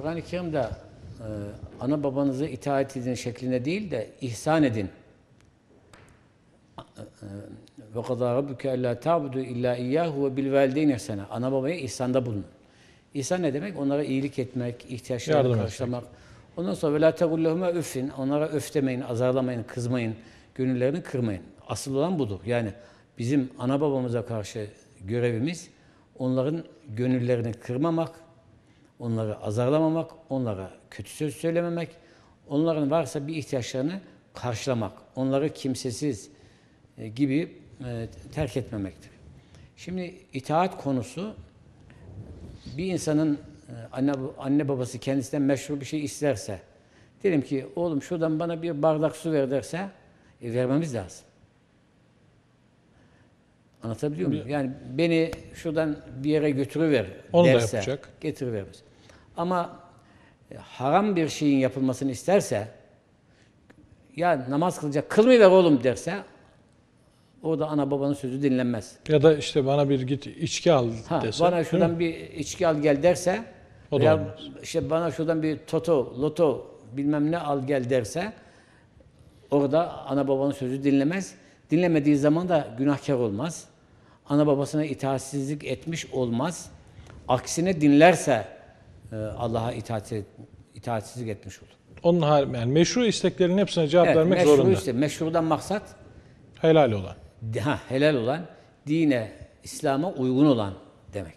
Kur'an-ı Kerim'de e, ana babanızı itaat edin şeklinde değil de ihsan edin. Ve kadâ rabbuke ellâ ta'budu illâ iyyâhu ve bil valideyni ihsana. Ana babaya ihsanda bulunun. İhsan ne demek? Onlara iyilik etmek, ihtiyaçlarını Yardım karşılamak. Ondan sonra velâ tegullehuma üffin. Onlara öf demeyin, azarlamayın, kızmayın, gönüllerini kırmayın. Asıl olan budur. Yani bizim ana babamıza karşı görevimiz onların gönüllerini kırmamak, onları azarlamamak, onlara kötü söz söylememek, onların varsa bir ihtiyaçlarını karşılamak, onları kimsesiz e, gibi e, terk etmemektir. Şimdi itaat konusu bir insanın e, anne anne babası kendisinden meşru bir şey isterse, diyelim ki oğlum şuradan bana bir bardak su ver derse, e, vermemiz lazım. Anlatabiliyor muyum? Yani beni şuradan bir yere götürüver Onu da derse, yapacak. getiriveririz. Ama e, haram bir şeyin yapılmasını isterse, ya namaz kılacak, kılmayı ver oğlum derse, orada ana babanın sözü dinlenmez. Ya da işte bana bir git içki al Ha, dese. bana şuradan bir içki al gel derse, O da veya olmaz. işte bana şuradan bir toto, loto bilmem ne al gel derse, orada ana babanın sözü dinlemez. Dinlemediği zaman da günahkar olmaz. Ana babasına itaatsizlik etmiş olmaz. Aksine dinlerse Allah'a itaat, itaatsizlik etmiş olur. Onun har- yani meşru isteklerin hepsine cevap Evet, vermek meşru zorunda. Işte, meşrudan maksat Helal olan. ha, helal olan, dine, İslam'a uygun olan demek.